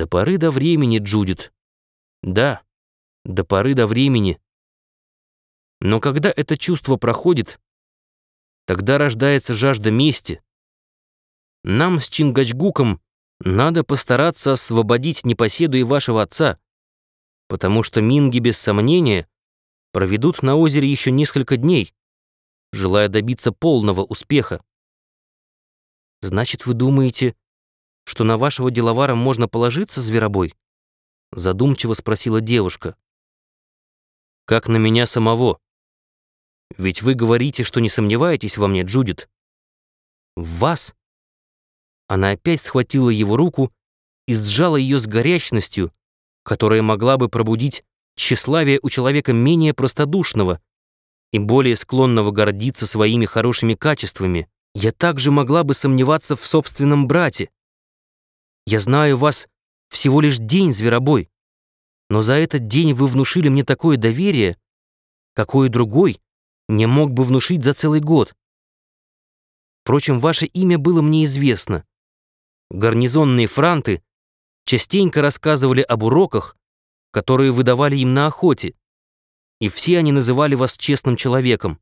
До поры до времени, Джудит. Да, до поры до времени. Но когда это чувство проходит, тогда рождается жажда мести. Нам с Чингачгуком надо постараться освободить непоседу и вашего отца, потому что минги, без сомнения, проведут на озере еще несколько дней, желая добиться полного успеха. Значит, вы думаете, что на вашего деловара можно положиться, зверобой? Задумчиво спросила девушка. Как на меня самого? Ведь вы говорите, что не сомневаетесь во мне, Джудит. В вас? Она опять схватила его руку и сжала ее с горячностью, которая могла бы пробудить тщеславие у человека менее простодушного и более склонного гордиться своими хорошими качествами. Я также могла бы сомневаться в собственном брате. Я знаю вас всего лишь день, зверобой, но за этот день вы внушили мне такое доверие, какое другой не мог бы внушить за целый год. Впрочем, ваше имя было мне известно. Гарнизонные франты частенько рассказывали об уроках, которые вы давали им на охоте, и все они называли вас честным человеком.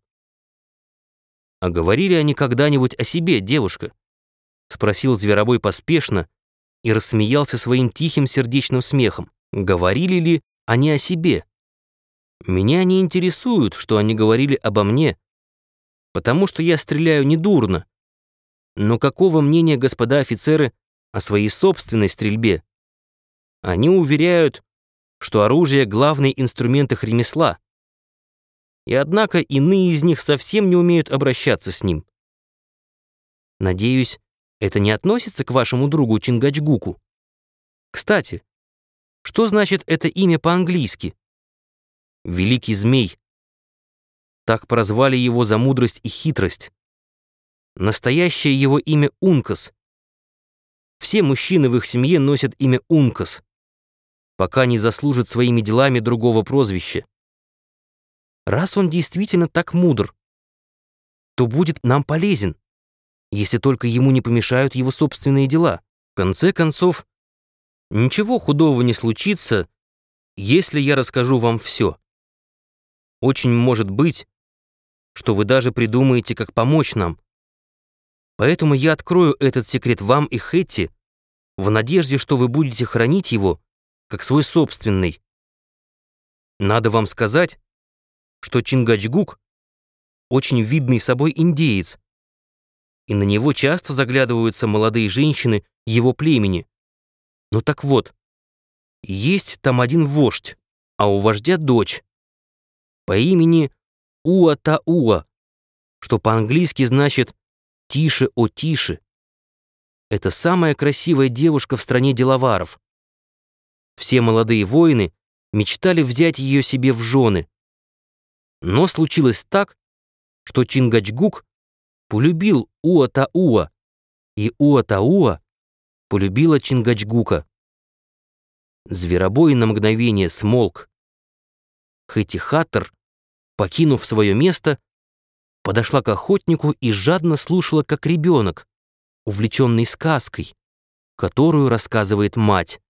«А говорили они когда-нибудь о себе, девушка?» — спросил Зверобой поспешно и рассмеялся своим тихим сердечным смехом. «Говорили ли они о себе?» «Меня не интересует, что они говорили обо мне, потому что я стреляю недурно. Но какого мнения господа офицеры о своей собственной стрельбе? Они уверяют, что оружие — главный инструмент их ремесла и однако иные из них совсем не умеют обращаться с ним. Надеюсь, это не относится к вашему другу Чингачгуку. Кстати, что значит это имя по-английски? Великий змей. Так прозвали его за мудрость и хитрость. Настоящее его имя Ункас. Все мужчины в их семье носят имя Ункас, пока не заслужат своими делами другого прозвища. Раз он действительно так мудр, то будет нам полезен, если только ему не помешают его собственные дела. В конце концов, ничего худого не случится, если я расскажу вам все. Очень может быть, что вы даже придумаете, как помочь нам. Поэтому я открою этот секрет вам и Хэтти в надежде, что вы будете хранить его как свой собственный. Надо вам сказать, что Чингачгук очень видный собой индеец, и на него часто заглядываются молодые женщины его племени. Ну так вот, есть там один вождь, а у вождя дочь по имени Уа-Та-Уа, что по-английски значит «тише, о тише». Это самая красивая девушка в стране деловаров. Все молодые воины мечтали взять ее себе в жены, но случилось так, что Чингачгук полюбил Уа-Тауа, и Уа-Тауа полюбила Чингачгука. Зверобой на мгновение смолк. Хэтихатор, покинув свое место, подошла к охотнику и жадно слушала, как ребенок, увлеченный сказкой, которую рассказывает мать.